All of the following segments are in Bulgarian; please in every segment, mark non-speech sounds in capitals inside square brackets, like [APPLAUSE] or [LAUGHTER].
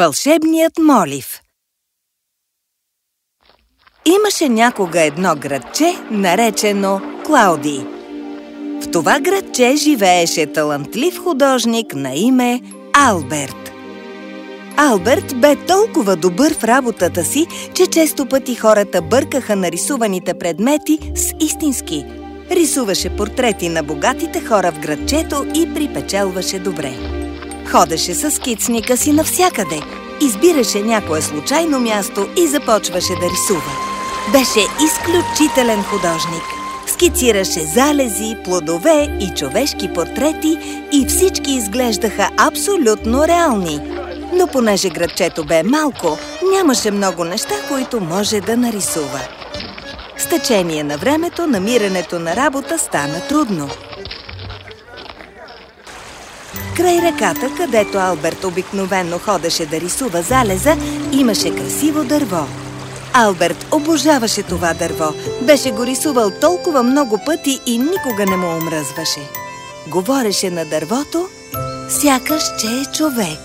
Вълшебният молив Имаше някога едно градче, наречено Клауди. В това градче живееше талантлив художник на име Алберт. Алберт бе толкова добър в работата си, че често пъти хората бъркаха нарисуваните предмети с истински. Рисуваше портрети на богатите хора в градчето и припечелваше добре. Ходеше с скицника си навсякъде, избираше някое случайно място и започваше да рисува. Беше изключителен художник. Скицираше залези, плодове и човешки портрети и всички изглеждаха абсолютно реални. Но понеже градчето бе малко, нямаше много неща, които може да нарисува. С течение на времето намирането на работа стана трудно. Край реката, където Алберт обикновенно ходеше да рисува залеза, имаше красиво дърво. Алберт обожаваше това дърво. Беше го рисувал толкова много пъти и никога не му омръзваше. Говореше на дървото, сякаш, че е човек.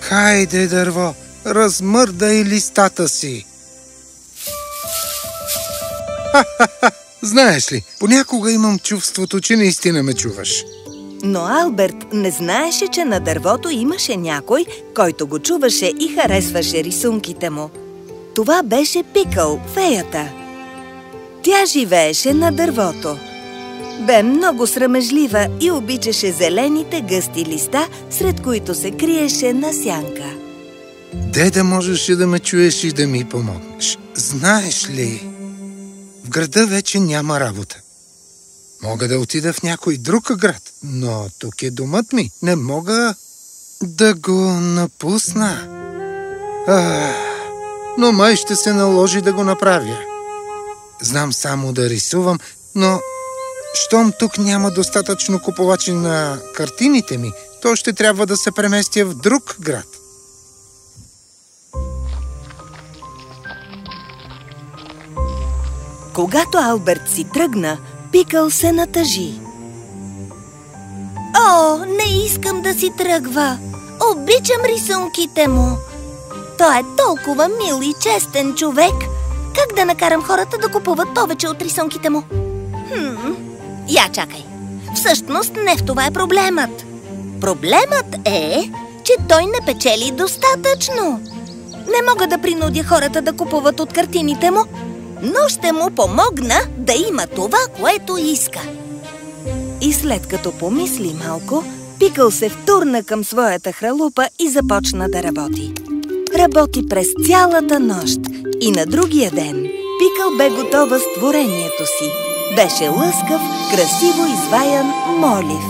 Хайде, дърво, размърдай листата си. Ха-ха-ха! Знаеш ли, понякога имам чувството, че наистина ме чуваш. Но Алберт не знаеше, че на дървото имаше някой, който го чуваше и харесваше рисунките му. Това беше Пикъл, феята. Тя живееше на дървото. Бе много срамежлива и обичаше зелените гъсти листа, сред които се криеше на сянка. Де да можеше да ме чуеш и да ми помогнеш? Знаеш ли, в града вече няма работа. Мога да отида в някой друг град, но тук е домът ми. Не мога да го напусна. А, но май ще се наложи да го направя. Знам само да рисувам, но щом тук няма достатъчно купувачи на картините ми, то ще трябва да се преместя в друг град. Когато Алберт си тръгна, Пикъл се натъжи. О, не искам да си тръгва. Обичам рисунките му. Той е толкова мил и честен човек. Как да накарам хората да купуват повече от рисунките му? Хм, я чакай. Всъщност не в това е проблемът. Проблемът е, че той не печели достатъчно. Не мога да принудя хората да купуват от картините му, но ще му помогна да има това, което иска. И след като помисли малко, Пикъл се втурна към своята хралупа и започна да работи. Работи през цялата нощ и на другия ден Пикъл бе готова с творението си. Беше лъскав, красиво изваян молив.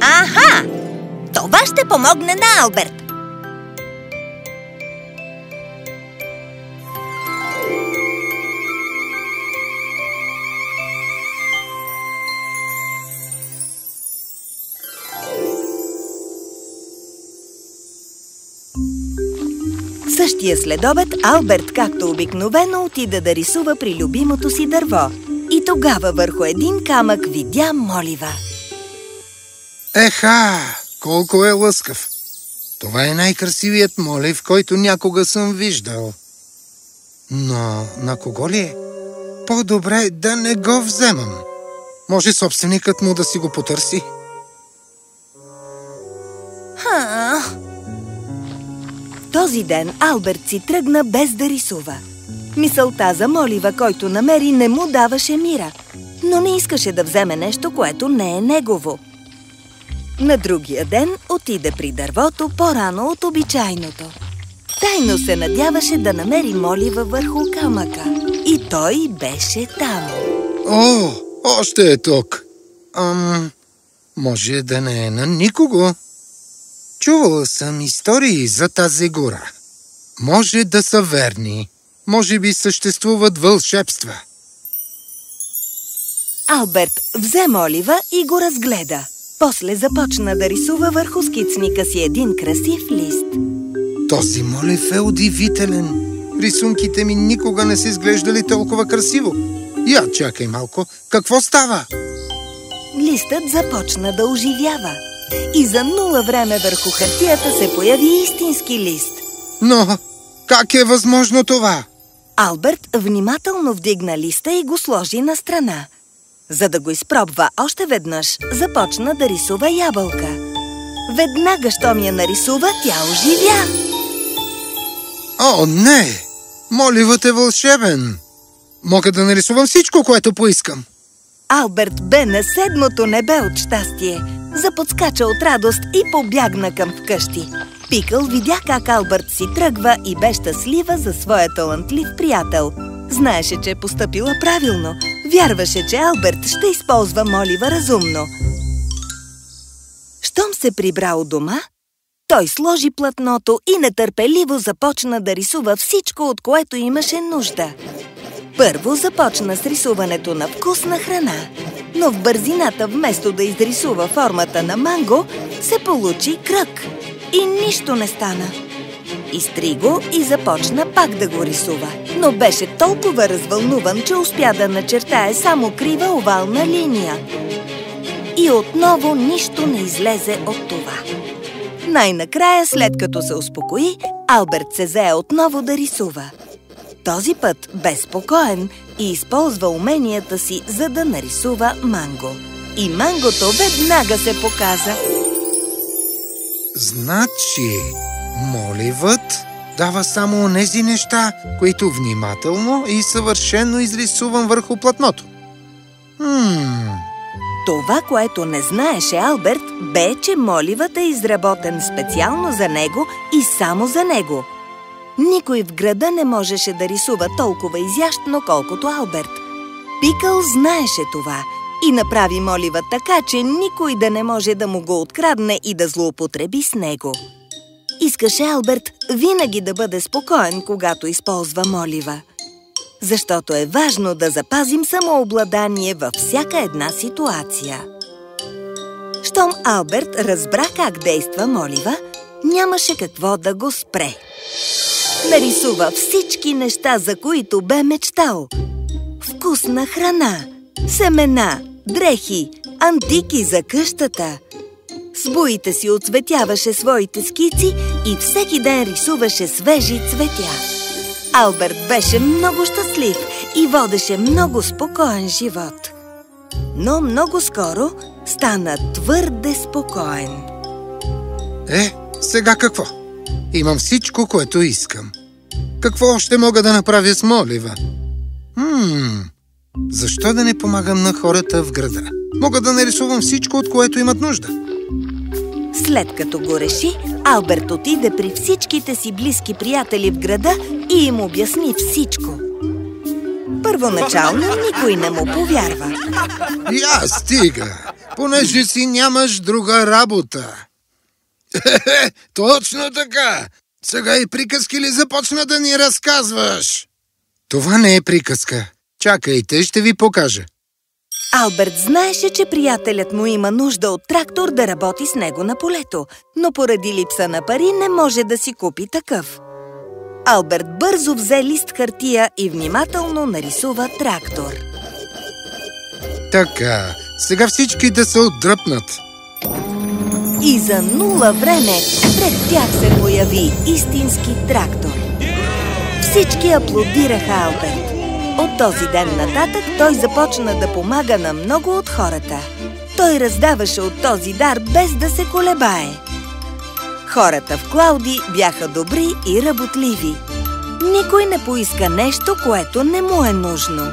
Аха! Това ще помогне на Алберт! Същия следобед Алберт, както обикновено, отида да рисува при любимото си дърво. И тогава върху един камък видя молива. Еха, колко е лъскав! Това е най-красивият молив, който някога съм виждал. Но на кого ли е? По-добре да не го вземам. Може собственикът му да си го потърси. Ха, този ден Алберт си тръгна без да рисува. Мисълта за молива, който намери, не му даваше мира, но не искаше да вземе нещо, което не е негово. На другия ден отиде при дървото по-рано от обичайното. Тайно се надяваше да намери молива върху камъка. И той беше там. О, още е тук. Ам, може да не е на никого. Чувала съм истории за тази гора. Може да са верни. Може би съществуват вълшебства. Алберт взе молива и го разгледа. После започна да рисува върху скицника си един красив лист. Този молив е удивителен. Рисунките ми никога не са изглеждали толкова красиво. Я чакай малко. Какво става? Листът започна да оживява. И за нула време върху хартията се появи истински лист. Но как е възможно това? Алберт внимателно вдигна листа и го сложи на страна. За да го изпробва още веднъж, започна да рисува ябълка. Веднага, щом я нарисува, тя оживя. О, не! Моливът е вълшебен! Мога да нарисувам всичко, което поискам. Алберт бе на седмото небе от щастие. Заподскача от радост и побягна към вкъщи. Пикъл видя как Алберт си тръгва и бе щастлива за своя талантлив приятел. Знаеше, че е поступила правилно. Вярваше, че Алберт ще използва молива разумно. Щом се прибра у дома, той сложи платното и нетърпеливо започна да рисува всичко, от което имаше нужда. Първо започна с рисуването на вкусна храна, но в бързината вместо да изрисува формата на манго, се получи кръг и нищо не стана. Изтри го и започна пак да го рисува, но беше толкова развълнуван, че успя да начертае само крива овална линия. И отново нищо не излезе от това. Най-накрая, след като се успокои, Алберт се зае отново да рисува. Този път бе спокоен и използва уменията си, за да нарисува манго. И мангото веднага се показа. Значи, моливът дава само онези неща, които внимателно и съвършено изрисувам върху платното. Хм... Това, което не знаеше Алберт, бе, че моливът е изработен специално за него и само за него. Никой в града не можеше да рисува толкова изящно, колкото Алберт. Пикъл знаеше това и направи молива така, че никой да не може да му го открадне и да злоупотреби с него. Искаше Алберт винаги да бъде спокоен, когато използва молива. Защото е важно да запазим самообладание във всяка една ситуация. Щом Алберт разбра как действа молива, нямаше какво да го спре. Нарисува всички неща, за които бе мечтал. Вкусна храна, семена, дрехи, антики за къщата. С буите си отцветяваше своите скици и всеки ден рисуваше свежи цветя. Алберт беше много щастлив и водеше много спокоен живот. Но много скоро стана твърде спокоен. Е, сега какво? Имам всичко, което искам. Какво още мога да направя с молива? Хм, защо да не помагам на хората в града? Мога да нарисувам всичко, от което имат нужда. След като го реши, Алберт отиде при всичките си близки приятели в града и им обясни всичко. Първоначално никой не му повярва. Я стига, понеже си нямаш друга работа. [LAUGHS] Точно така! Сега и приказки ли започна да ни разказваш? Това не е приказка. Чакайте, ще ви покажа. Алберт знаеше, че приятелят му има нужда от трактор да работи с него на полето, но поради липса на пари не може да си купи такъв. Алберт бързо взе лист хартия и внимателно нарисува трактор. Така, сега всички да се отдръпнат. И за нула време пред тях се появи истински трактор. Всички аплодираха Алберт. От този ден нататък той започна да помага на много от хората. Той раздаваше от този дар без да се колебае. Хората в Клауди бяха добри и работливи. Никой не поиска нещо, което не му е нужно.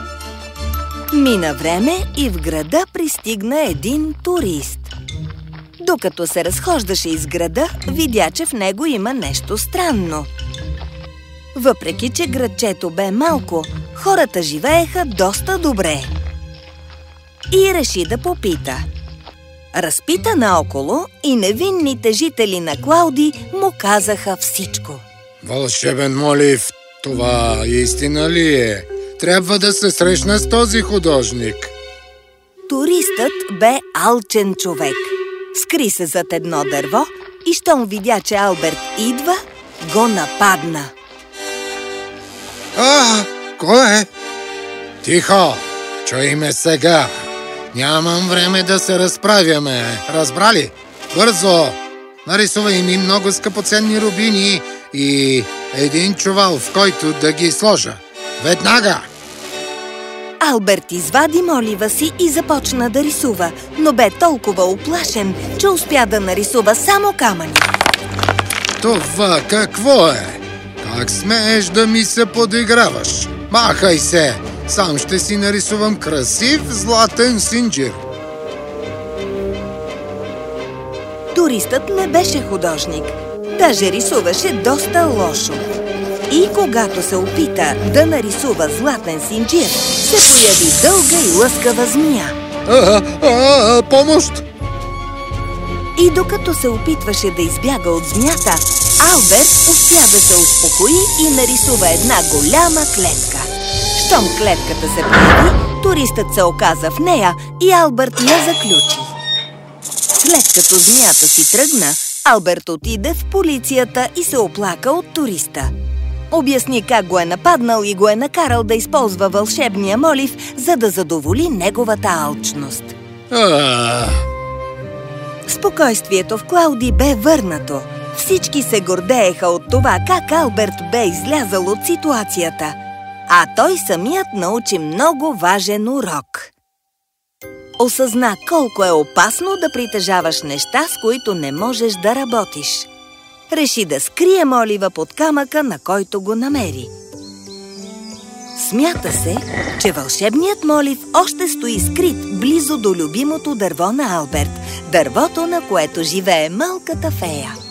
Мина време и в града пристигна един турист. Докато се разхождаше из града, видя, че в него има нещо странно. Въпреки, че градчето бе малко, хората живееха доста добре. И реши да попита. Разпита наоколо и невинните жители на Клауди му казаха всичко. Вълшебен молив, това истина ли е? Трябва да се срещна с този художник. Туристът бе алчен човек. Скри се зад едно дърво и щом видя, че Алберт идва, го нападна. А, кой е? Тихо! Чуй ме сега! Нямам време да се разправяме, разбрали? Бързо! Нарисувай ми много скъпоценни рубини и един чувал, в който да ги сложа. Веднага! Алберт извади молива си и започна да рисува, но бе толкова оплашен, че успя да нарисува само камъни. Това какво е? Как смееш да ми се подиграваш? Махай се! Сам ще си нарисувам красив златен синджир. Туристът не беше художник. Даже рисуваше доста лошо. И когато се опита да нарисува златен синджир, се появи дълга и лъскава змия. А, а, а, помощ! И докато се опитваше да избяга от змията, Алберт успя да се успокои и нарисува една голяма клетка. Щом клетката се появи, туристът се оказа в нея и Алберт я заключи. След като змията си тръгна, Алберт отиде в полицията и се оплака от туриста. Обясни как го е нападнал и го е накарал да използва вълшебния молив, за да задоволи неговата алчност. А, Спокойствието в Клауди бе върнато. Всички се гордееха от това как Алберт бе излязал от ситуацията. А той самият научи много важен урок. Осъзна колко е опасно да притежаваш неща, с които не можеш да работиш. Реши да скрие молива под камъка, на който го намери. Смята се, че вълшебният молив още стои скрит близо до любимото дърво на Алберт, дървото, на което живее малката фея.